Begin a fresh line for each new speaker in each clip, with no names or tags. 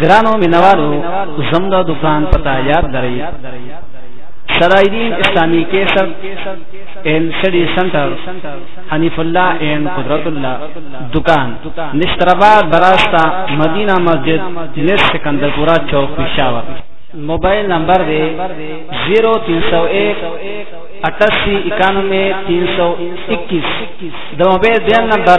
ګرانو مینوالو زموږ دکان پتا یاد درئ سرایدین اسلامی کیسر این سټډي سنټر حنیف الله این قدرت الله دکان نشترآباد براستا مدینہ مسجد نس سکندرپورا چوک پشاور موبایل نمبر دی 0301 88 91 321 د موبایل دیم نمبر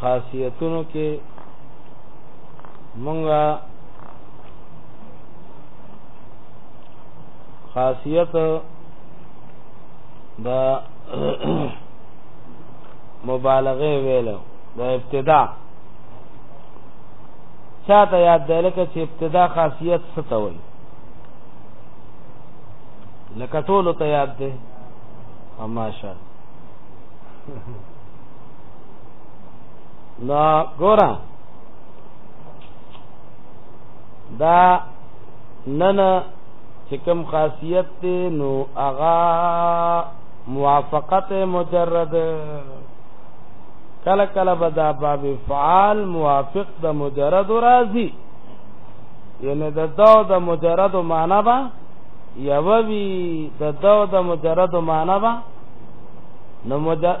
خاصیتونو کې مونږه خاصیت دا مبالغه ویل دا ابتدا چاته یاد دی لکه چې ابتدا خاصیت څه ته وایي لکه ټول ته یاد دی ماشاءالله نا ګورا دا نن چې کوم خاصیت دی نو اغا موافقت مجرد کله کله به دا باب فعال موافق د مجرد راضی یعنی د دو د مجرد معنا با یووی د دو د مجرد معنا با نو مجرد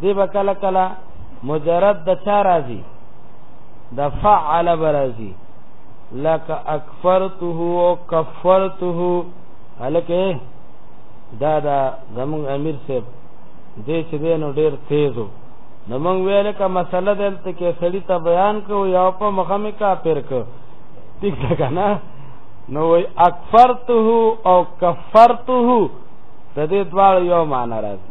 دی به کله کله مجرد د چا راځي د فعل برازي لک اکفرته او کفرته الکه دا دا زمون امیر صاحب دې چې دینو ډیر تیزو نو مونږ ویل کا مسله دلته کې سړی ته بیان کو یا په مخه می کا پیر کو ٹھیک ده کنه نو وی اکفرته او کفرته د دې دواړو یو معنی راځي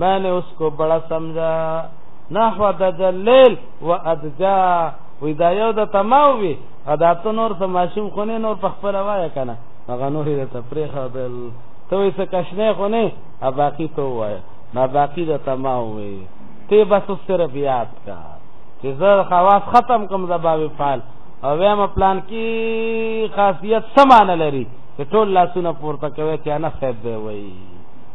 میں نے اس کو بڑا سمجھا نحو دجلیل و ادجا وی دا یو د تماو وی ادا ته نور ته ماشوم خونه نور په خپل وای کنه هغه نور د تفریح بل ته وی څه کښنه خونه ا باقی ته وای ما باقی د تماو وی ته بس سره بیات کا چې زر خواص ختم کوم د باب فعال او ویم پلان کی خاصیت سمانه لري ټول لاسونه پورته کوي چې انا صاحب دی وای